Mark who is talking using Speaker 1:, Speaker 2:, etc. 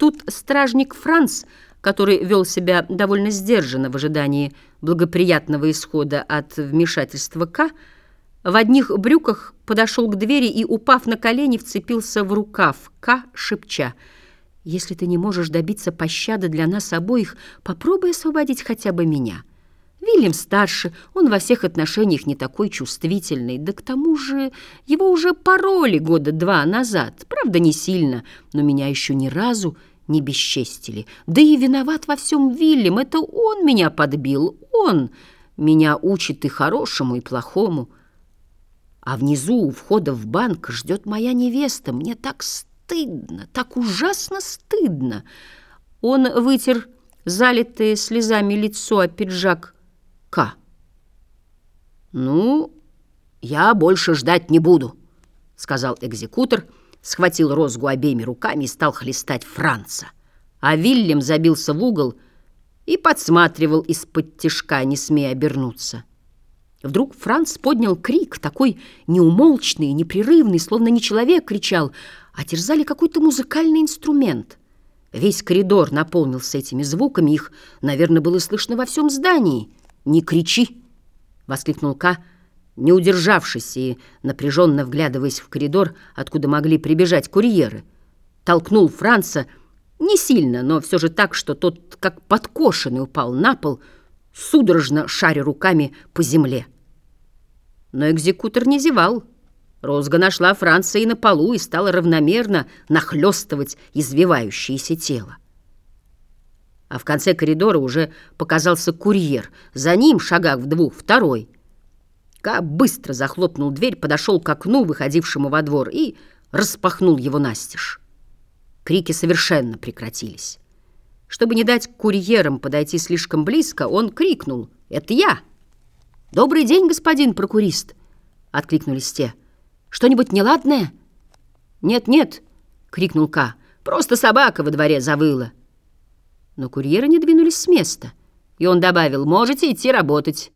Speaker 1: Тут стражник Франц, который вел себя довольно сдержанно в ожидании благоприятного исхода от вмешательства К, в одних брюках подошел к двери и, упав на колени, вцепился в рукав К, шепча «Если ты не можешь добиться пощады для нас обоих, попробуй освободить хотя бы меня». Вильям старше, он во всех отношениях не такой чувствительный, да к тому же его уже пороли года два назад, правда, не сильно, но меня еще ни разу не бесчестили. Да и виноват во всем Вильям, это он меня подбил, он меня учит и хорошему, и плохому. А внизу у входа в банк ждет моя невеста, мне так стыдно, так ужасно стыдно. Он вытер залитое слезами лицо, а пиджак — к. «Ну, я больше ждать не буду», — сказал экзекутор, схватил розгу обеими руками и стал хлестать Франца. А Вильям забился в угол и подсматривал из-под тишка, не смея обернуться. Вдруг Франц поднял крик, такой неумолчный непрерывный, словно не человек кричал, а терзали какой-то музыкальный инструмент. Весь коридор наполнился этими звуками, их, наверное, было слышно во всем здании — «Не кричи!» — воскликнул Ка, не удержавшись и напряженно вглядываясь в коридор, откуда могли прибежать курьеры. Толкнул Франца не сильно, но все же так, что тот, как подкошенный, упал на пол, судорожно шаря руками по земле. Но экзекутор не зевал. Розга нашла Франца и на полу и стала равномерно нахлестывать извивающееся тело а в конце коридора уже показался курьер. За ним, шагах в двух, второй. Ка быстро захлопнул дверь, подошел к окну, выходившему во двор, и распахнул его настежь. Крики совершенно прекратились. Чтобы не дать курьерам подойти слишком близко, он крикнул «Это я!» «Добрый день, господин прокурист!» — откликнулись те. «Что-нибудь неладное?» «Нет-нет!» — крикнул Ка. «Просто собака во дворе завыла!» Но курьеры не двинулись с места, и он добавил «Можете идти работать».